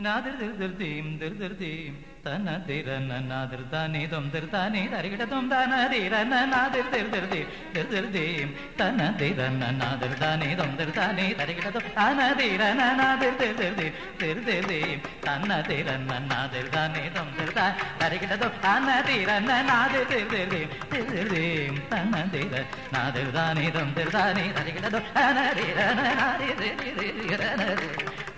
நாதிர் திரு திரு தீம் திரு திரு தீம். தன திரன நாதிர் தானே தொம் திரு தானே தரிகிட தொம் தான திரன நாதிர் திரு திரு தீம். திரு திரு தீம். தன திரன நாதிர் தானே தொம் திரு தானே தரிகிட தொம் தான திரன நாதிர் திரு திரு தீம். திரு திரு தீம். தன திரன நாதிர் தானே தொம் திரு தா. தரிகிட தொம் தான திரன நாதிர் திரு திரு தீம். திரு திரு தீம். தன திர நாதிர் தானே தொம் திரு தானே தரிகிட தொம் தான திரன நாதிர் திரு திரு திரன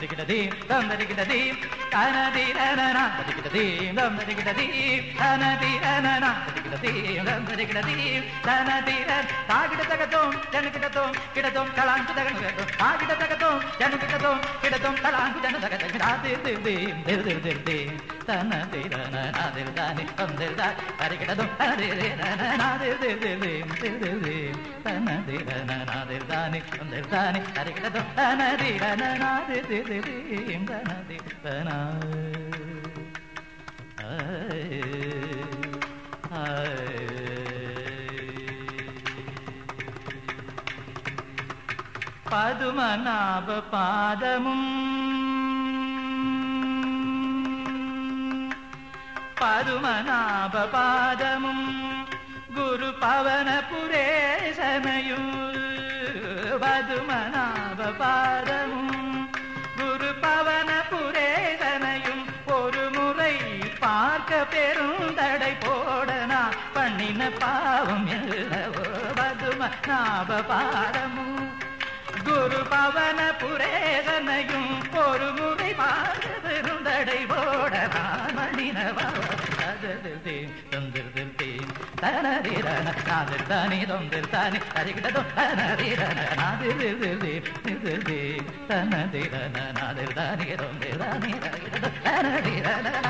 దందరిగిడది దందరిగిడది தனதிரன நாதரிக்கிட்டதீம் தொந்தரிக்கிட்டதீம் தனதிரன நாதரிக்கிட்டதீம் தொந்தரிக்கிட்டதீம் தனதிரன் தாகிட தகத்தோம் ஜனகிடத்தோம் கிடத்தோம் தலாங்கு தகனும் தாகிட தகத்தோம் ஜனகிடத்தோம் கிடத்தோம் தலாங்கு ஜன தகதம் நாதிர் தீம் திர் திர் நாதிர் திர் திர் தீம் பார்க்க பெருந்தடை போடனா பண்ணின பாவம் எல்லவோ பதுமநாப பாதமும் குரு பவன புரேதனையும் ஒரு முறை பாருந்தடை போட தனதிரனே தொந்திர் தானே அறிகிட்டதும் தனதிரன தனதிரன நாதிர் தானே தொந்திர் தானே அறிகிட்டதும் தனதிரன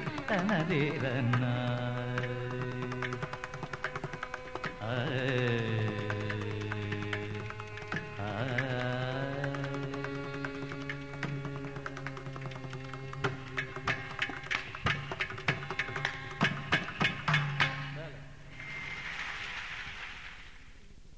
ತನದಿರನಾ